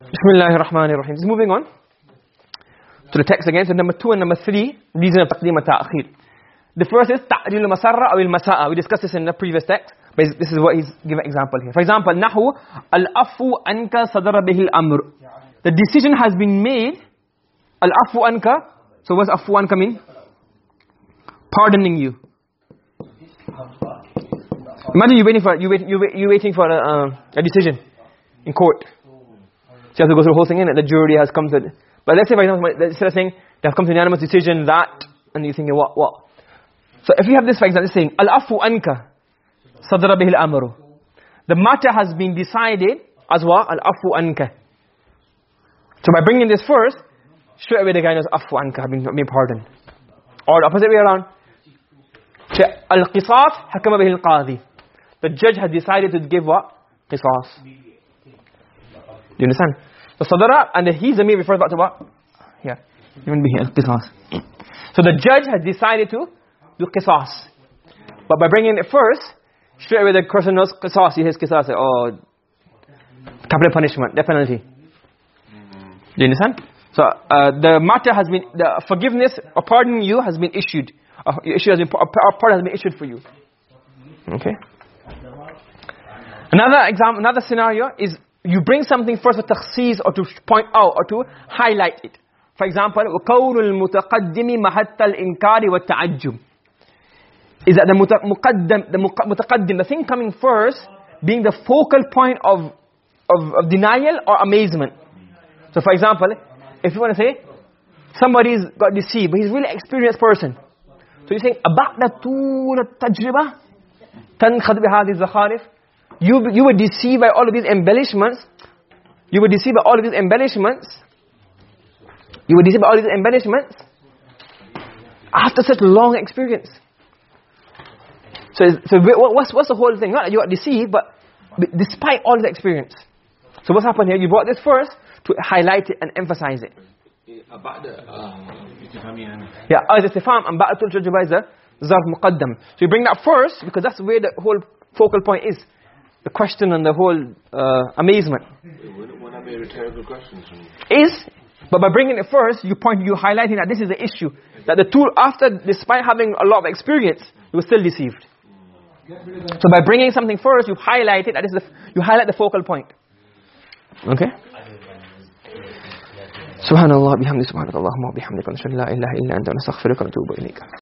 Bismillahir Rahmanir Rahim. Just moving on to the text again. So number 2 and number 3, reason of taqdeem and ta'khir. The first is ta'dil al-masarra or al-masa'a. We discussed this in the previous text, but this is what he's giving example here. For example, nahu al-afu anka sadara bihi. The decision has been made al-afu anka. So what's afu anka mean? Pardoning you. Imagine you waiting for you wait you wait, waiting for a, uh, a decision in court. So you have to go through the whole thing and the jury has come to but let's say for example instead of saying they have come to unanimous decision that and you thinking what what? So if you have this for example saying al afu anka sadra bihi al amru the matter has been decided as what? Al afu anka. So by bringing this first straight away the guy knows afu anka being, being pardoned. Or the opposite way around. Al qisas hakama bihi al qadi the judge has decided to give what? Qisas. Do you understand so sadara and the he zamir refers back to what? Yeah even bihi al qisas. So the judge has decided to do qisas. But by bringing it first straight away the person knows qisas. He has qisas oh capital punishment death penalty. Do you understand? So uh, the matter has been the forgiveness or pardon you has been issued. A issue has been a pardon has been issued for you. Okay. Another example another scenario is you bring something first to takhsis or to point out or to highlight it for example وقول المتقدم محط الانكار والتعجب is that the muqaddam the mutaqaddim the thing coming first being the focal point of of, of denial or amazement so for example if you want to say somebody's got deceived but he's a really experienced person so you're saying أبعد طول التجربة تنخذ بهذه الزخارف you you were deceived by all of these embellishments. You were deceived by all of these embellishments. You were deceived by all of these embellishments after such long experience. So so what's what's the whole thing? Not that you got deceived but despite all the experience. So what's happened here? You brought this first to highlight it and emphasize it. Um, yeah as istifham and ba'atul tajriba is a zarf muqaddam. So you bring that first because that's where the whole focal point is the question and the whole uh, amazement Would that be a rhetorical question? is but by bringing it first you point you highlighting that this is the issue that the tool after despite having a lot of experience you were still deceived so by bringing something first you highlight it that is the you highlight the focal point okay سبحان الله بحمده سبحانك اللهم وبحمدك نشهد لا اله الا انت نستغفرك ونتوب اليك